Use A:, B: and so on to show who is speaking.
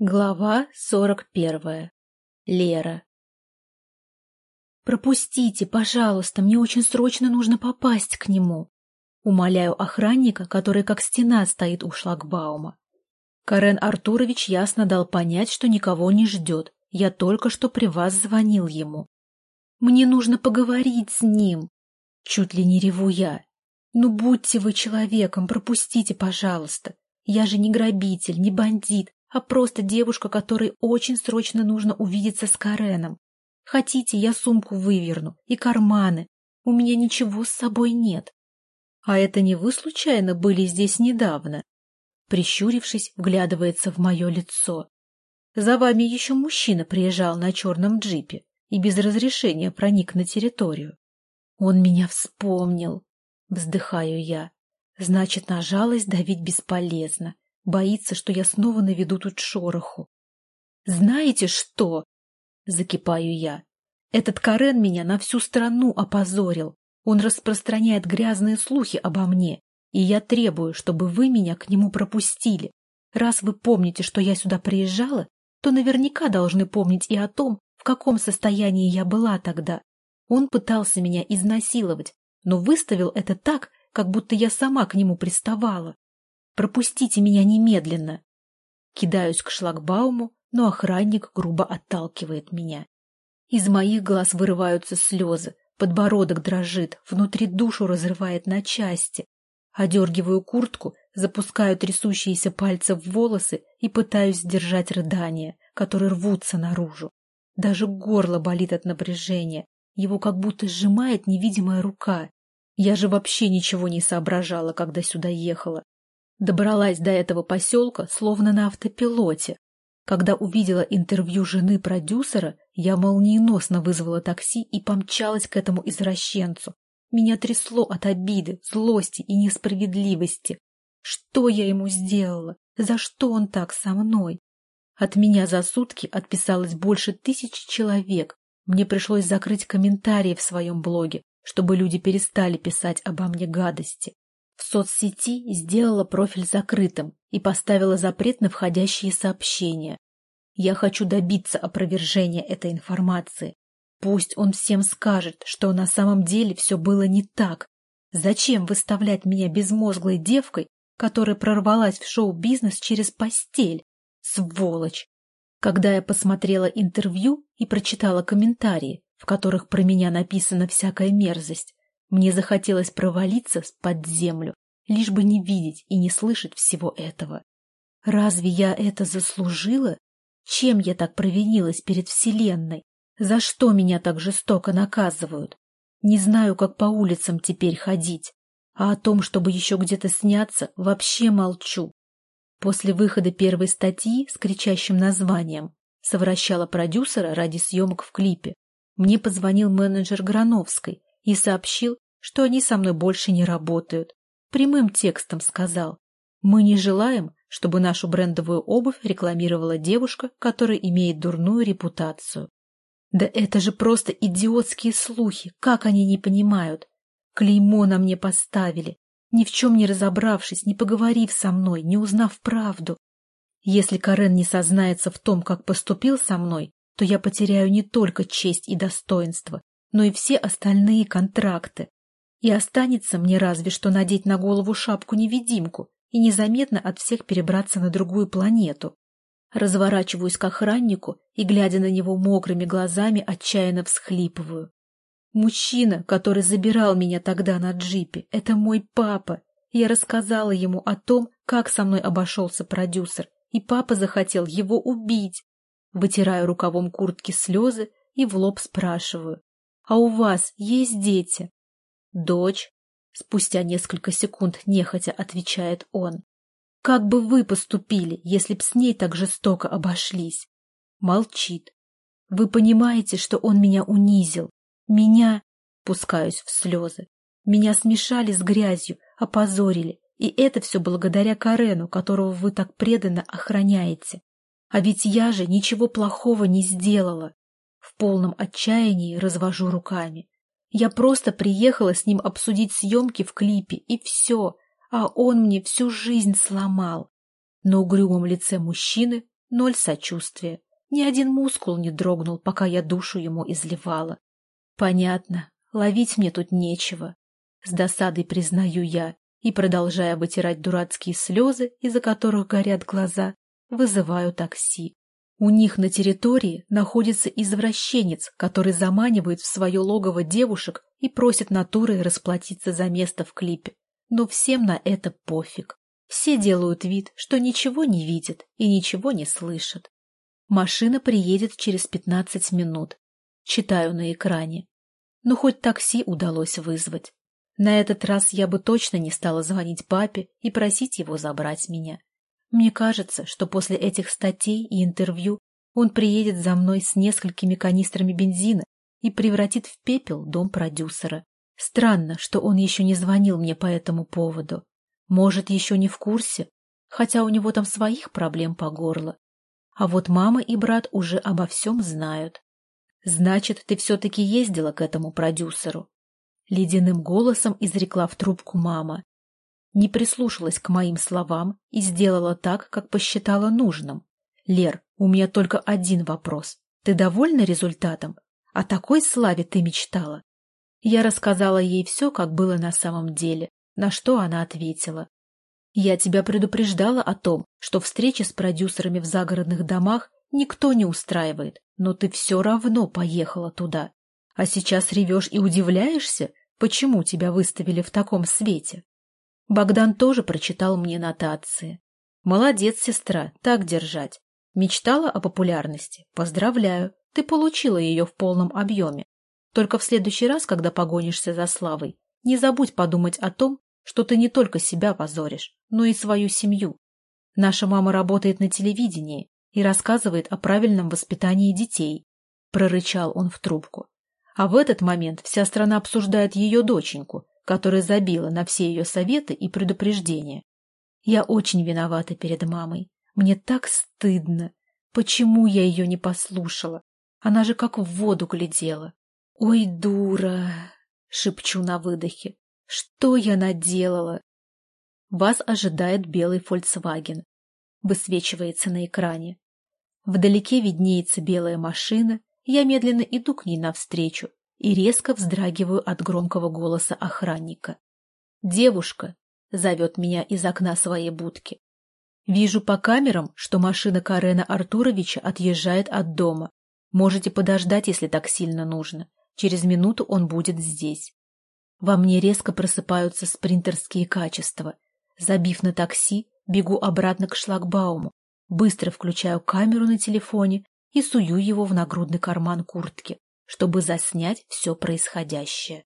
A: Глава сорок первая. Лера. «Пропустите, пожалуйста, мне очень срочно нужно попасть к нему!» Умоляю охранника, который как стена стоит у шлагбаума. Карен Артурович ясно дал понять, что никого не ждет. Я только что при вас звонил ему. «Мне нужно поговорить с ним!» Чуть ли не реву я. «Ну, будьте вы человеком, пропустите, пожалуйста! Я же не грабитель, не бандит, а просто девушка, которой очень срочно нужно увидеться с Кареном. Хотите, я сумку выверну и карманы. У меня ничего с собой нет. А это не вы случайно были здесь недавно? Прищурившись, вглядывается в мое лицо. За вами еще мужчина приезжал на черном джипе и без разрешения проник на территорию. Он меня вспомнил. Вздыхаю я. Значит, на жалость давить бесполезно. Боится, что я снова наведу тут шороху. «Знаете что?» — закипаю я. «Этот Карен меня на всю страну опозорил. Он распространяет грязные слухи обо мне, и я требую, чтобы вы меня к нему пропустили. Раз вы помните, что я сюда приезжала, то наверняка должны помнить и о том, в каком состоянии я была тогда. Он пытался меня изнасиловать, но выставил это так, как будто я сама к нему приставала. Пропустите меня немедленно. Кидаюсь к шлагбауму, но охранник грубо отталкивает меня. Из моих глаз вырываются слезы, подбородок дрожит, внутри душу разрывает на части. Одергиваю куртку, запускаю трясущиеся пальцы в волосы и пытаюсь сдержать рыдания, которые рвутся наружу. Даже горло болит от напряжения, его как будто сжимает невидимая рука. Я же вообще ничего не соображала, когда сюда ехала. Добралась до этого поселка словно на автопилоте. Когда увидела интервью жены продюсера, я молниеносно вызвала такси и помчалась к этому извращенцу. Меня трясло от обиды, злости и несправедливости. Что я ему сделала? За что он так со мной? От меня за сутки отписалось больше тысячи человек. Мне пришлось закрыть комментарии в своем блоге, чтобы люди перестали писать обо мне гадости. В соцсети сделала профиль закрытым и поставила запрет на входящие сообщения. Я хочу добиться опровержения этой информации. Пусть он всем скажет, что на самом деле все было не так. Зачем выставлять меня безмозглой девкой, которая прорвалась в шоу-бизнес через постель? Сволочь! Когда я посмотрела интервью и прочитала комментарии, в которых про меня написана всякая мерзость, мне захотелось провалиться под землю, лишь бы не видеть и не слышать всего этого. Разве я это заслужила? Чем я так провинилась перед Вселенной? За что меня так жестоко наказывают? Не знаю, как по улицам теперь ходить. А о том, чтобы еще где-то сняться, вообще молчу. После выхода первой статьи с кричащим названием совращала продюсера ради съемок в клипе. Мне позвонил менеджер Грановской и сообщил, что они со мной больше не работают. Прямым текстом сказал, мы не желаем, чтобы нашу брендовую обувь рекламировала девушка, которая имеет дурную репутацию. Да это же просто идиотские слухи, как они не понимают. Клеймо на мне поставили, ни в чем не разобравшись, не поговорив со мной, не узнав правду. Если Карен не сознается в том, как поступил со мной, то я потеряю не только честь и достоинство, но и все остальные контракты. И останется мне разве что надеть на голову шапку-невидимку и незаметно от всех перебраться на другую планету. Разворачиваюсь к охраннику и, глядя на него мокрыми глазами, отчаянно всхлипываю. Мужчина, который забирал меня тогда на джипе, это мой папа. Я рассказала ему о том, как со мной обошелся продюсер, и папа захотел его убить. Вытираю рукавом куртки слезы и в лоб спрашиваю. «А у вас есть дети?» «Дочь», — спустя несколько секунд нехотя отвечает он. «Как бы вы поступили, если б с ней так жестоко обошлись?» Молчит. «Вы понимаете, что он меня унизил? Меня...» Пускаюсь в слезы. «Меня смешали с грязью, опозорили, и это все благодаря Карену, которого вы так преданно охраняете. А ведь я же ничего плохого не сделала. В полном отчаянии развожу руками. Я просто приехала с ним обсудить съемки в клипе, и все, а он мне всю жизнь сломал. На угрюмом лице мужчины ноль сочувствия. Ни один мускул не дрогнул, пока я душу ему изливала. Понятно, ловить мне тут нечего. С досадой признаю я и, продолжая вытирать дурацкие слезы, из-за которых горят глаза, вызываю такси. У них на территории находится извращенец, который заманивает в свое логово девушек и просит натурой расплатиться за место в клипе. Но всем на это пофиг. Все делают вид, что ничего не видят и ничего не слышат. Машина приедет через пятнадцать минут. Читаю на экране. Но хоть такси удалось вызвать. На этот раз я бы точно не стала звонить папе и просить его забрать меня. Мне кажется, что после этих статей и интервью он приедет за мной с несколькими канистрами бензина и превратит в пепел дом продюсера. Странно, что он еще не звонил мне по этому поводу. Может, еще не в курсе, хотя у него там своих проблем по горло. А вот мама и брат уже обо всем знают. Значит, ты все-таки ездила к этому продюсеру? Ледяным голосом изрекла в трубку мама не прислушалась к моим словам и сделала так, как посчитала нужным. «Лер, у меня только один вопрос. Ты довольна результатом? О такой славе ты мечтала?» Я рассказала ей все, как было на самом деле, на что она ответила. «Я тебя предупреждала о том, что встречи с продюсерами в загородных домах никто не устраивает, но ты все равно поехала туда. А сейчас ревешь и удивляешься, почему тебя выставили в таком свете?» Богдан тоже прочитал мне нотации. Молодец, сестра, так держать. Мечтала о популярности? Поздравляю, ты получила ее в полном объеме. Только в следующий раз, когда погонишься за славой, не забудь подумать о том, что ты не только себя позоришь, но и свою семью. Наша мама работает на телевидении и рассказывает о правильном воспитании детей, прорычал он в трубку. А в этот момент вся страна обсуждает ее доченьку, которая забила на все ее советы и предупреждения. Я очень виновата перед мамой. Мне так стыдно. Почему я ее не послушала? Она же как в воду глядела. «Ой, дура!» — шепчу на выдохе. «Что я наделала?» Вас ожидает белый «Фольксваген». Высвечивается на экране. Вдалеке виднеется белая машина, я медленно иду к ней навстречу, и резко вздрагиваю от громкого голоса охранника. «Девушка!» — зовет меня из окна своей будки. Вижу по камерам, что машина Карена Артуровича отъезжает от дома. Можете подождать, если так сильно нужно. Через минуту он будет здесь. Во мне резко просыпаются спринтерские качества. Забив на такси, бегу обратно к шлагбауму, быстро включаю камеру на телефоне и сую его в нагрудный карман куртки чтобы заснять все происходящее.